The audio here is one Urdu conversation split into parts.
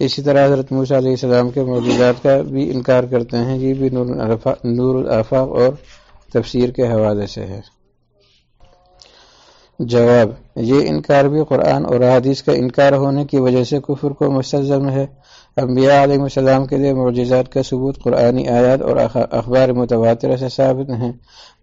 اسی طرح حضرت موسیٰ علیہ السلام کے موجودات کا بھی انکار کرتے ہیں۔ یہ بھی نور الافاق اور تفسیر کے حوالے سے ہے۔ جواب، یہ انکار بھی قرآن اور حدیث کا انکار ہونے کی وجہ سے کفر کو مستلزم ہے۔ انبیاء علیہ السلام کے لیے معجزات کا ثبوت قرآنی آیات اور اخبار متواترہ سے ثابت ہیں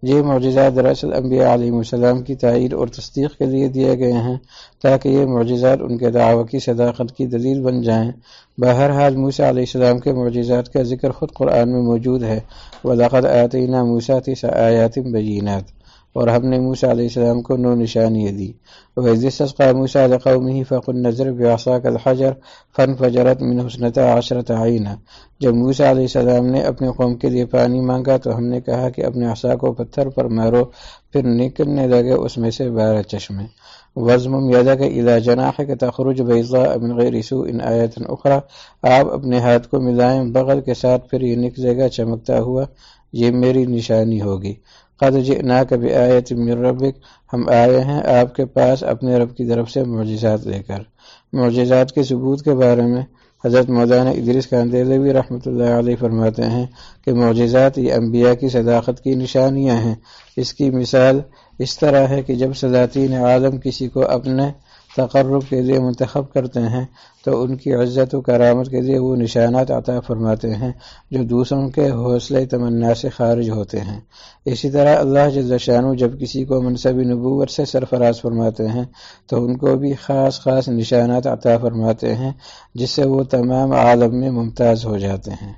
یہ معجزات دراصل انبیاء علیہ السلام کی تائید اور تصدیق کے لیے دیے گئے ہیں تاکہ یہ معجزات ان کے دعوی کی صداقت کی دلیل بن جائیں۔ بہرحال موسیٰ علیہ السلام کے معجزات کا ذکر خود قرآن میں موجود ہے۔ ولاقد آتینہ موسیٰ تیس آیات بینات اور ہم نے موسیٰ علیہ السلام کو نو نشانیاں دی۔ ویزسقا موسیٰ لقومه فقل نظر بعصاک الحجر فن فجرت من حسنت عشرت عینہ جب موسیٰ علیہ السلام نے اپنے قوم کے لیے پانی مانگا تو ہم نے کہا کہ اپنے عصا کو پتھر پر مارو، پھر نکلنے لگے اس میں سے بارہ چشمے۔ وزم یادا کے الا جناح کے تخرج بیضا ابن غیر سو ان آیت اخرا آپ اپنے ہاتھ کو ملائیں، بغل کے ساتھ پھر یہ نکلے گا، چمکتا ہوا یہ میری نشانی ہوگی۔ قد جئنا کبھی آیت من ربک ہم آئے ہیں آپ کے پاس اپنے رب کی طرف سے معجزات لے کر۔ معجزات کے ثبوت کے بارے میں حضرت مولانا ادریس کاندیلوی رحمۃ اللہ علیہ فرماتے ہیں کہ معجزات یہ انبیاء کی صداقت کی نشانیاں ہیں۔ اس کی مثال اس طرح ہے کہ جب سلاطین عالم کسی کو اپنے تقرب کے لیے منتخب کرتے ہیں تو ان کی عزت و کرامت کے لیے وہ نشانات عطا فرماتے ہیں جو دوسروں کے حوصلے تمنا سے خارج ہوتے ہیں۔ اسی طرح اللہ جل شانو جب کسی کو منصب نبوت سے سرفراز فرماتے ہیں تو ان کو بھی خاص خاص نشانات عطا فرماتے ہیں جس سے وہ تمام عالم میں ممتاز ہو جاتے ہیں۔